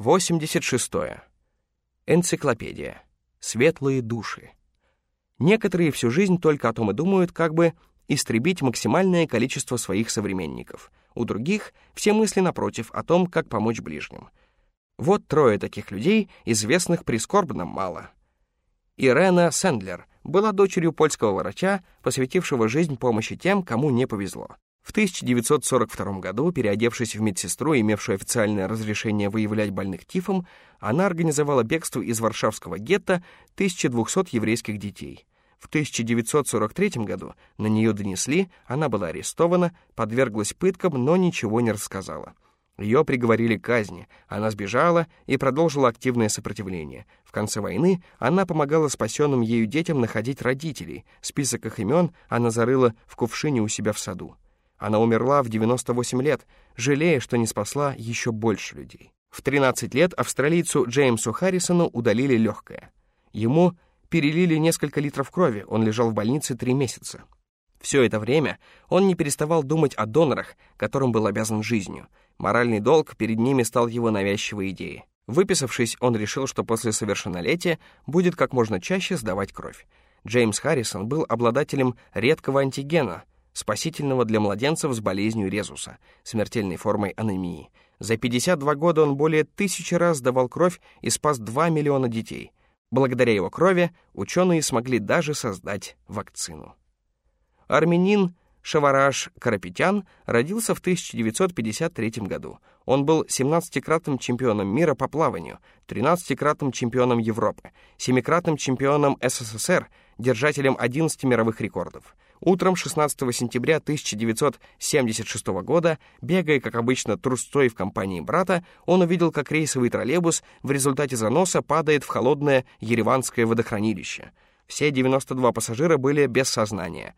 86. Энциклопедия. Светлые души. Некоторые всю жизнь только о том и думают, как бы истребить максимальное количество своих современников. У других все мысли, напротив, о том, как помочь ближним. Вот трое таких людей, известных прискорбно мало. Ирена Сэндлер была дочерью польского врача, посвятившего жизнь помощи тем, кому не повезло. В 1942 году, переодевшись в медсестру, имевшую официальное разрешение выявлять больных тифом, она организовала бегство из Варшавского гетто 1200 еврейских детей. В 1943 году на нее донесли, она была арестована, подверглась пыткам, но ничего не рассказала. Ее приговорили к казни, она сбежала и продолжила активное сопротивление. В конце войны она помогала спасенным ею детям находить родителей. Список их имен она зарыла в кувшине у себя в саду. Она умерла в 98 лет, жалея, что не спасла еще больше людей. В 13 лет австралийцу Джеймсу Харрисону удалили легкое. Ему перелили несколько литров крови, он лежал в больнице три месяца. Все это время он не переставал думать о донорах, которым был обязан жизнью. Моральный долг перед ними стал его навязчивой идеей. Выписавшись, он решил, что после совершеннолетия будет как можно чаще сдавать кровь. Джеймс Харрисон был обладателем редкого антигена, спасительного для младенцев с болезнью резуса, смертельной формой анемии. За 52 года он более тысячи раз сдавал кровь и спас 2 миллиона детей. Благодаря его крови ученые смогли даже создать вакцину. Армянин Шавараш Карапетян родился в 1953 году. Он был 17-кратным чемпионом мира по плаванию, 13-кратным чемпионом Европы, 7-кратным чемпионом СССР, держателем 11 мировых рекордов. Утром 16 сентября 1976 года, бегая, как обычно, трустой в компании брата, он увидел, как рейсовый троллейбус в результате заноса падает в холодное ереванское водохранилище. Все 92 пассажира были без сознания.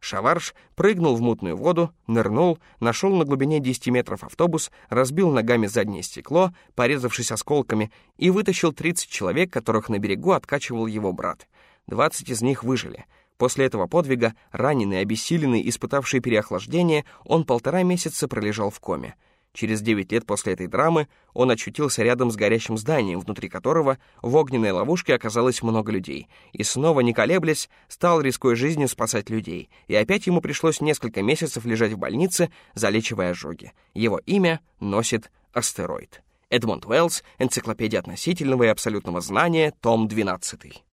Шаварш прыгнул в мутную воду, нырнул, нашел на глубине 10 метров автобус, разбил ногами заднее стекло, порезавшись осколками, и вытащил 30 человек, которых на берегу откачивал его брат. 20 из них выжили — После этого подвига, раненый, обессиленный, испытавший переохлаждение, он полтора месяца пролежал в коме. Через девять лет после этой драмы он очутился рядом с горящим зданием, внутри которого в огненной ловушке оказалось много людей, и снова, не колеблясь, стал, рискуя жизнью, спасать людей, и опять ему пришлось несколько месяцев лежать в больнице, залечивая ожоги. Его имя носит астероид. Эдмонд Уэллс, «Энциклопедия относительного и абсолютного знания», том 12.